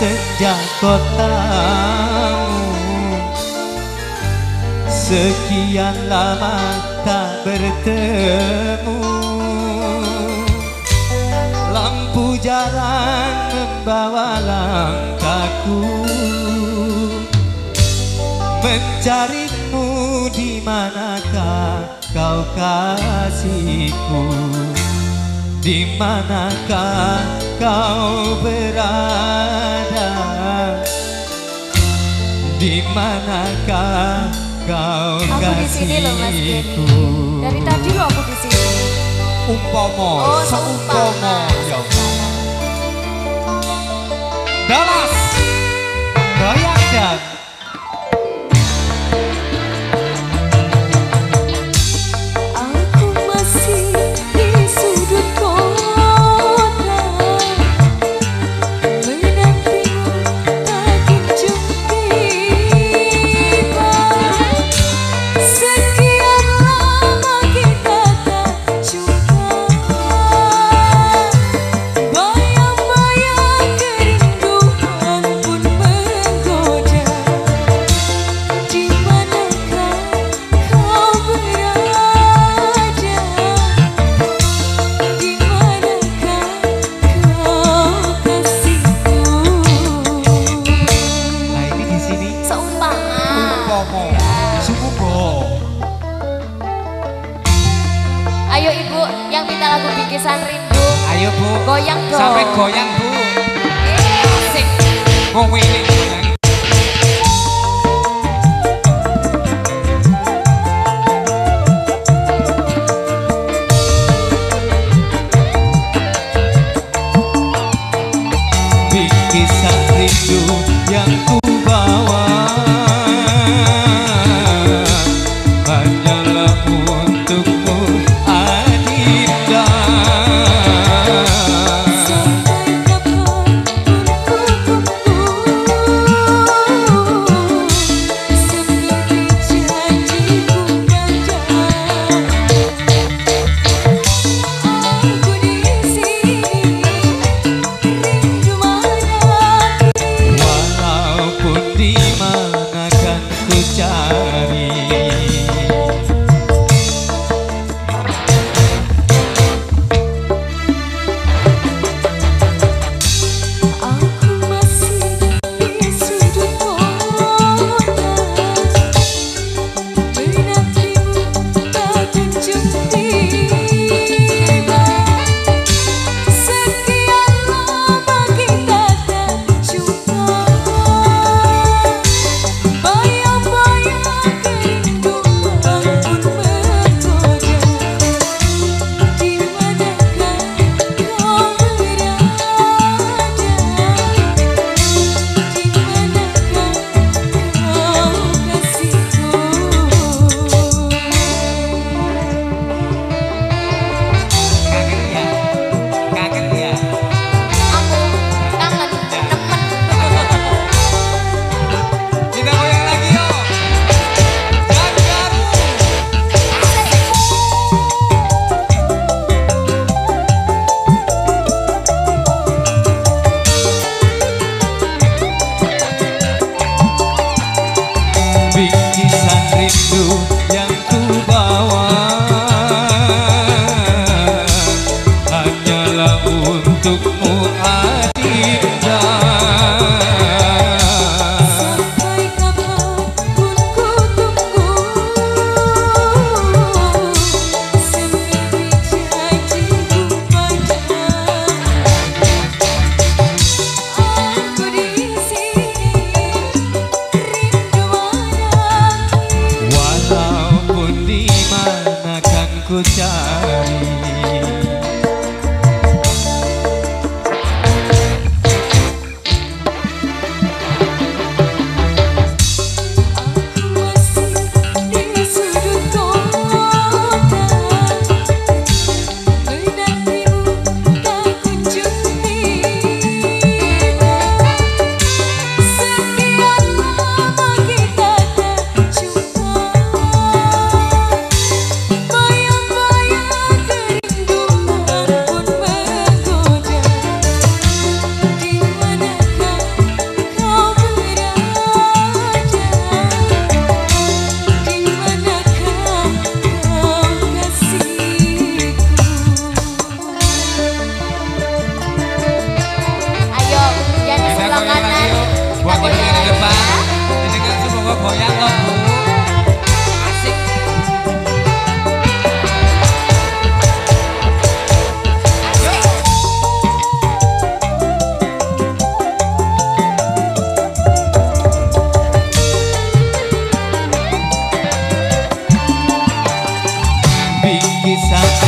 sejak kotamu. Sekian lama tak bertemu. Lampu jalan membawa langkahku. Mencarimu di manakah kau kasihku? Di manakah kau berada? di manakah kau aku di sini dari tadi loh aku di sini. Umpama oh, seumpama. ya Ayo ibu yang minta lagu bikisan rindu. Ayo bu. Goyang dong. Sampai goyang bu. Eh, asik. Ini. विचारी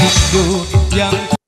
Rindu yang